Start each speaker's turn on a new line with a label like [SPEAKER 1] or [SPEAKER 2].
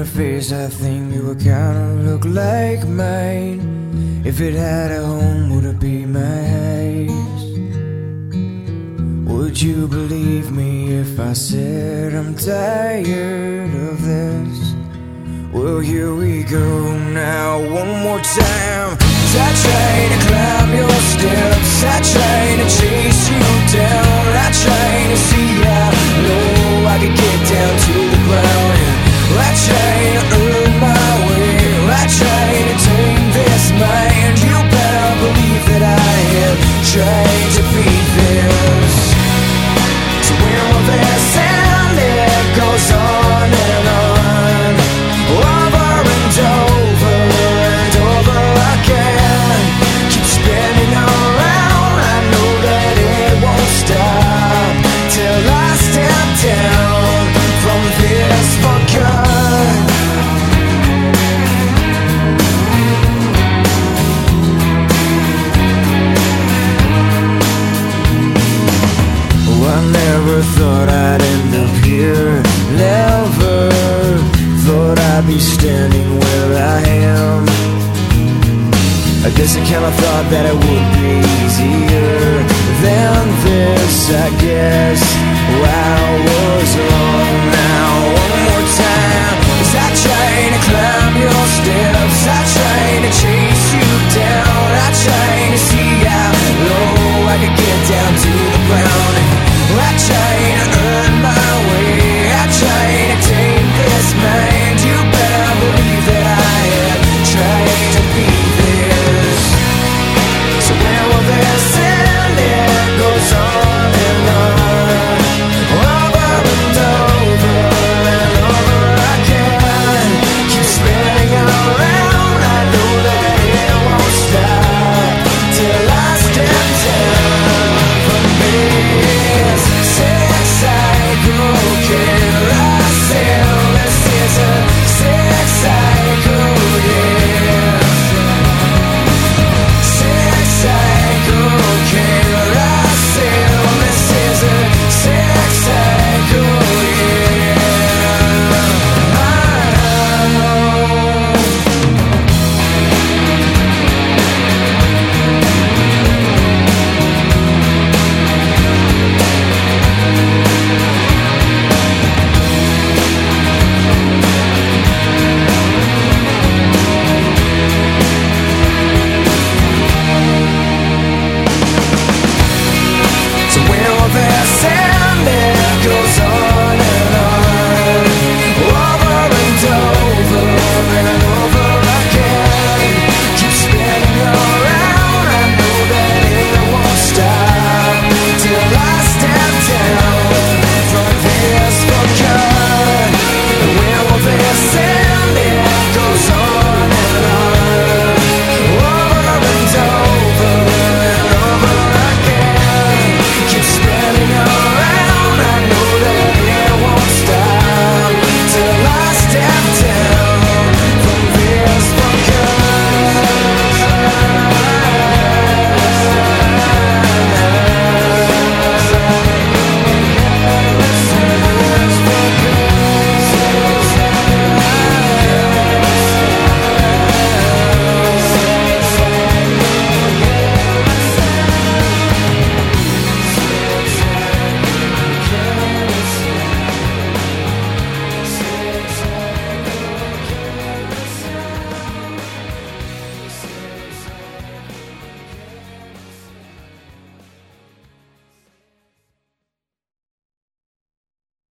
[SPEAKER 1] a face, I think it would kinda look like mine. If it had a home, would it be my house? Would you believe me if I said I'm tired of this? Well, here we go now, one more time. As I try to climb your thought I'd end up here. Never thought I'd be standing where I am. I guess I kinda thought that it would be easier than this. I guess I was wrong.